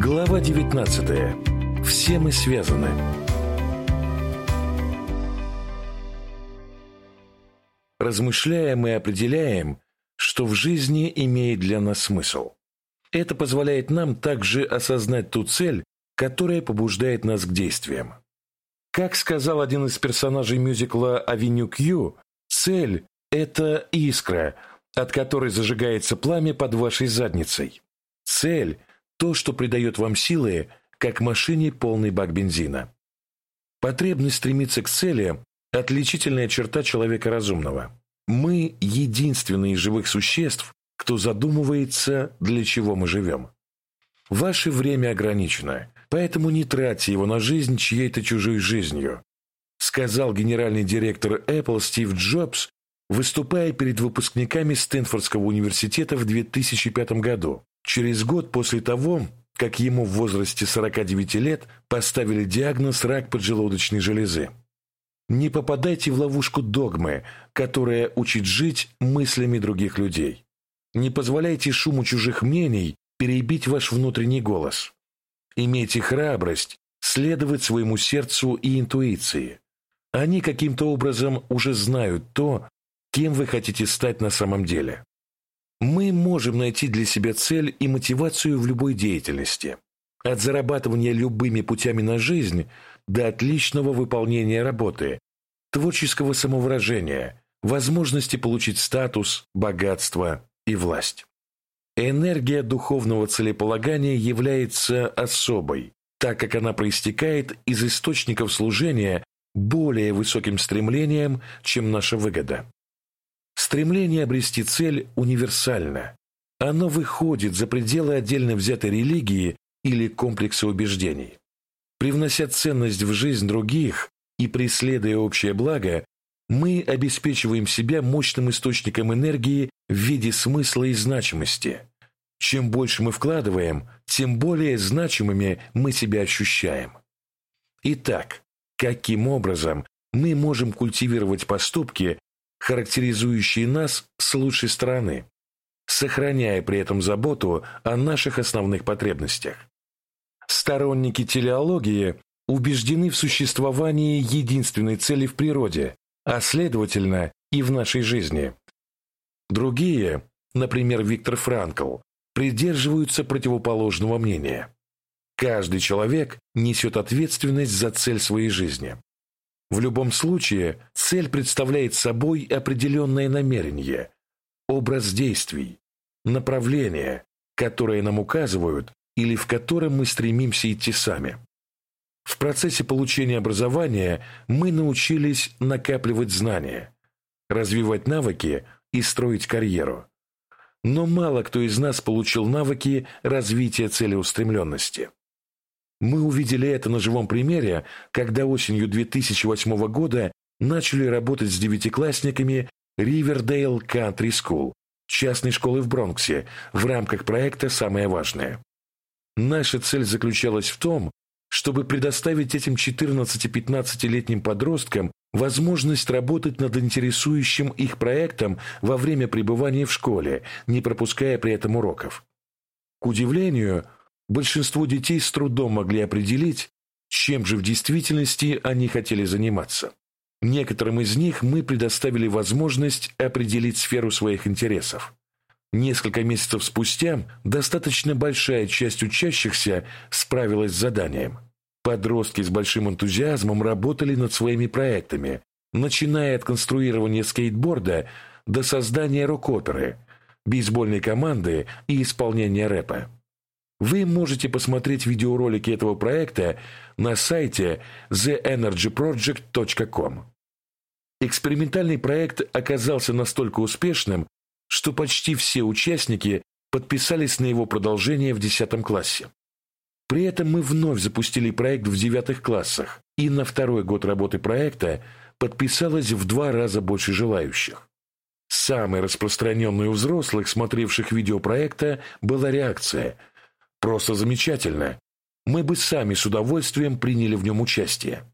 Глава 19. Все мы связаны. Размышляя, мы определяем, что в жизни имеет для нас смысл. Это позволяет нам также осознать ту цель, которая побуждает нас к действиям. Как сказал один из персонажей мюзикла «Авеню Кью», цель – это искра, от которой зажигается пламя под вашей задницей. Цель – то, что придает вам силы, как машине полный бак бензина. Потребность стремиться к цели – отличительная черта человека разумного. Мы – единственные из живых существ, кто задумывается, для чего мы живем. Ваше время ограничено, поэтому не тратьте его на жизнь чьей-то чужой жизнью, сказал генеральный директор Apple Стив Джобс, выступая перед выпускниками Стэнфордского университета в 2005 году, через год после того, как ему в возрасте 49 лет поставили диагноз рак поджелудочной железы. Не попадайте в ловушку догмы, которая учит жить мыслями других людей. Не позволяйте шуму чужих мнений перебить ваш внутренний голос. Имейте храбрость следовать своему сердцу и интуиции. Они каким-то образом уже знают то, кем вы хотите стать на самом деле. Мы можем найти для себя цель и мотивацию в любой деятельности. От зарабатывания любыми путями на жизнь до отличного выполнения работы, творческого самовыражения, возможности получить статус, богатство и власть. Энергия духовного целеполагания является особой, так как она проистекает из источников служения более высоким стремлением, чем наша выгода. Стремление обрести цель универсально. Оно выходит за пределы отдельно взятой религии или комплекса убеждений. Привнося ценность в жизнь других и преследуя общее благо, мы обеспечиваем себя мощным источником энергии в виде смысла и значимости. Чем больше мы вкладываем, тем более значимыми мы себя ощущаем. Итак, каким образом мы можем культивировать поступки, характеризующие нас с лучшей стороны, сохраняя при этом заботу о наших основных потребностях? Сторонники телеологии убеждены в существовании единственной цели в природе, а следовательно и в нашей жизни. Другие, например, Виктор Франкл, придерживаются противоположного мнения. Каждый человек несет ответственность за цель своей жизни. В любом случае, цель представляет собой определенное намерение, образ действий, направление, которое нам указывают или в котором мы стремимся идти сами. В процессе получения образования мы научились накапливать знания, развивать навыки и строить карьеру. Но мало кто из нас получил навыки развития целеустремленности. Мы увидели это на живом примере, когда осенью 2008 года начали работать с девятиклассниками Ривердейл Country School, частной школы в Бронксе, в рамках проекта «Самое важное». Наша цель заключалась в том, чтобы предоставить этим 14-15-летним подросткам возможность работать над интересующим их проектом во время пребывания в школе, не пропуская при этом уроков. К удивлению, большинство детей с трудом могли определить, чем же в действительности они хотели заниматься. Некоторым из них мы предоставили возможность определить сферу своих интересов. Несколько месяцев спустя достаточно большая часть учащихся справилась с заданием. Подростки с большим энтузиазмом работали над своими проектами, начиная от конструирования скейтборда до создания рок-оперы, бейсбольной команды и исполнения рэпа. Вы можете посмотреть видеоролики этого проекта на сайте theenergyproject.com. Экспериментальный проект оказался настолько успешным, что почти все участники подписались на его продолжение в 10 классе. При этом мы вновь запустили проект в девятых классах, и на второй год работы проекта подписалось в два раза больше желающих. Самой распространенной у взрослых, смотревших видео проекта, была реакция «Просто замечательно! Мы бы сами с удовольствием приняли в нем участие».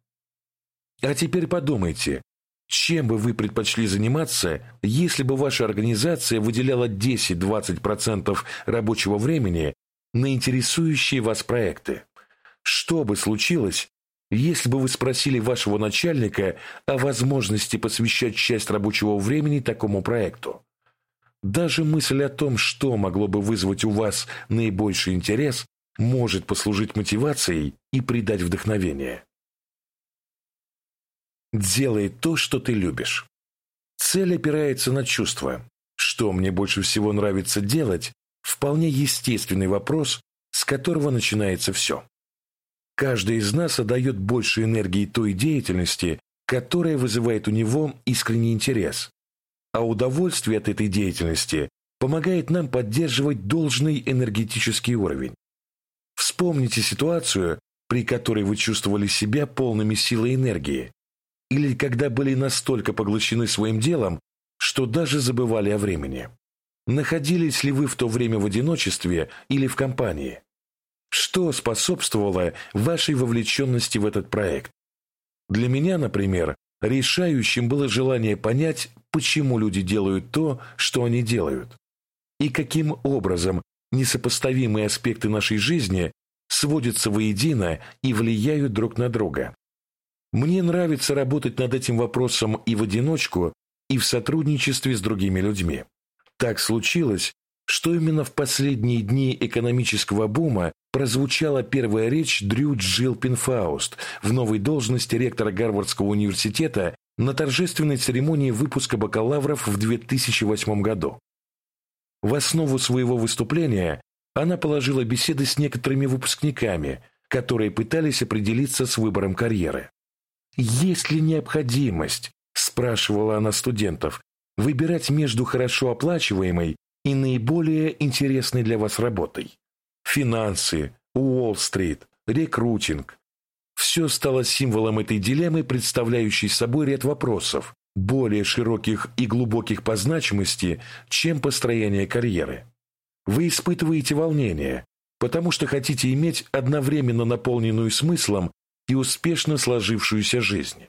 А теперь подумайте, чем бы вы предпочли заниматься, если бы ваша организация выделяла 10-20% рабочего времени на интересующие вас проекты. Что бы случилось, если бы вы спросили вашего начальника о возможности посвящать часть рабочего времени такому проекту? Даже мысль о том, что могло бы вызвать у вас наибольший интерес, может послужить мотивацией и придать вдохновение. Делай то, что ты любишь. Цель опирается на чувства. Что мне больше всего нравится делать – вполне естественный вопрос, с которого начинается все. Каждый из нас отдает больше энергии той деятельности, которая вызывает у него искренний интерес, а удовольствие от этой деятельности помогает нам поддерживать должный энергетический уровень. Вспомните ситуацию, при которой вы чувствовали себя полными силы энергии, или когда были настолько поглощены своим делом, что даже забывали о времени. Находились ли вы в то время в одиночестве или в компании? Что способствовало вашей вовлеченности в этот проект? Для меня, например, решающим было желание понять, почему люди делают то, что они делают, и каким образом несопоставимые аспекты нашей жизни сводятся воедино и влияют друг на друга. Мне нравится работать над этим вопросом и в одиночку, и в сотрудничестве с другими людьми. Так случилось, что именно в последние дни экономического бума прозвучала первая речь Дрю Джилл Пинфауст в новой должности ректора Гарвардского университета на торжественной церемонии выпуска бакалавров в 2008 году. В основу своего выступления она положила беседы с некоторыми выпускниками, которые пытались определиться с выбором карьеры. «Есть ли необходимость, — спрашивала она студентов, — выбирать между хорошо оплачиваемой и наиболее интересной для вас работой? Финансы, Уолл-стрит, рекрутинг. Все стало символом этой дилеммы, представляющей собой ряд вопросов, более широких и глубоких по значимости, чем построение карьеры. Вы испытываете волнение, потому что хотите иметь одновременно наполненную смыслом и успешно сложившуюся жизнь.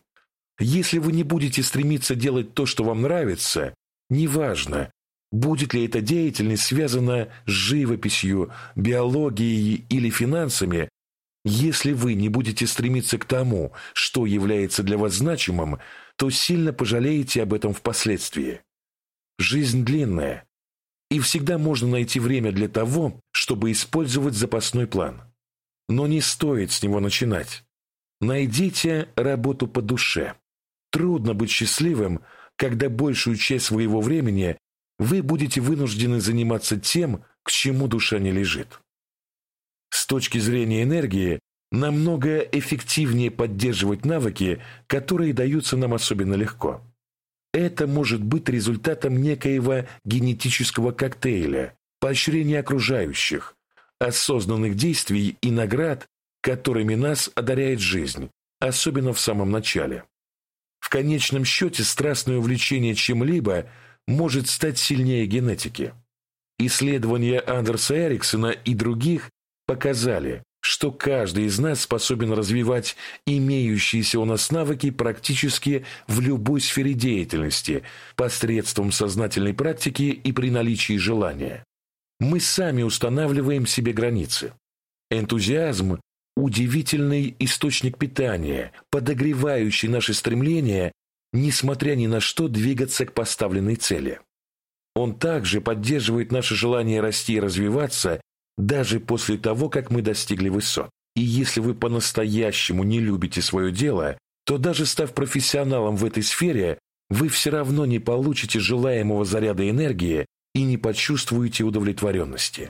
Если вы не будете стремиться делать то, что вам нравится, неважно, будет ли эта деятельность связана с живописью, биологией или финансами, если вы не будете стремиться к тому, что является для вас значимым, то сильно пожалеете об этом впоследствии. Жизнь длинная, и всегда можно найти время для того, чтобы использовать запасной план. Но не стоит с него начинать. Найдите работу по душе. Трудно быть счастливым, когда большую часть своего времени вы будете вынуждены заниматься тем, к чему душа не лежит. С точки зрения энергии, намного эффективнее поддерживать навыки, которые даются нам особенно легко. Это может быть результатом некоего генетического коктейля, поощрения окружающих, осознанных действий и наград, которыми нас одаряет жизнь, особенно в самом начале. В конечном счете страстное увлечение чем-либо может стать сильнее генетики. Исследования Андерса Эриксона и других показали, что каждый из нас способен развивать имеющиеся у нас навыки практически в любой сфере деятельности посредством сознательной практики и при наличии желания. Мы сами устанавливаем себе границы. Энтузиазм удивительный источник питания, подогревающий наши стремления, несмотря ни на что двигаться к поставленной цели. Он также поддерживает наше желание расти и развиваться даже после того, как мы достигли высот. И если вы по-настоящему не любите свое дело, то даже став профессионалом в этой сфере, вы все равно не получите желаемого заряда энергии и не почувствуете удовлетворенности.